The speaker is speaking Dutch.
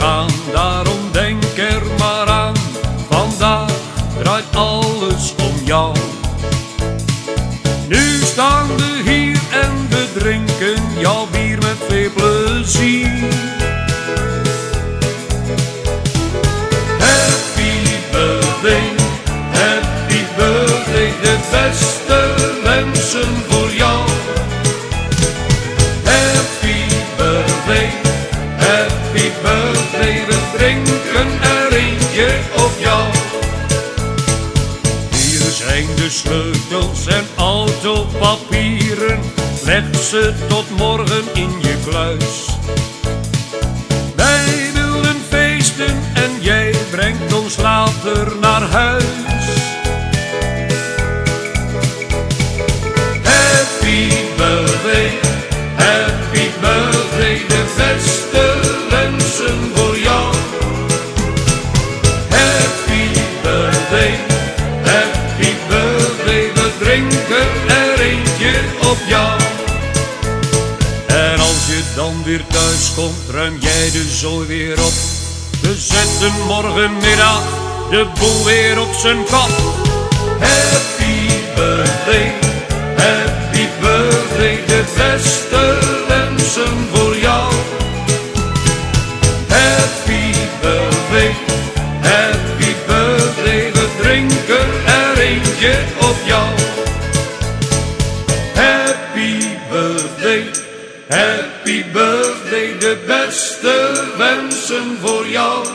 gaan, daarom denk er maar aan. Vandaag draait alles om jou. Nu staan we hier en we drinken jouw bier met veel plezier. Happy birthday, happy birthday, de beste wensen voor jou. Happy birthday, happy birthday, op jou. Hier zijn de sleutels en autopapieren, leg ze tot morgen in je kluis. Wij willen feesten en jij brengt ons later naar huis. Dan weer thuis komt, ruim jij de zooi weer op. We zetten morgenmiddag de boel weer op zijn kop. Happy birthday, happy birthday, de beste wensen voor jou. Happy birthday, happy birthday, we drinken er eentje op jou. Happy birthday, happy birthday, de beste wensen voor jou.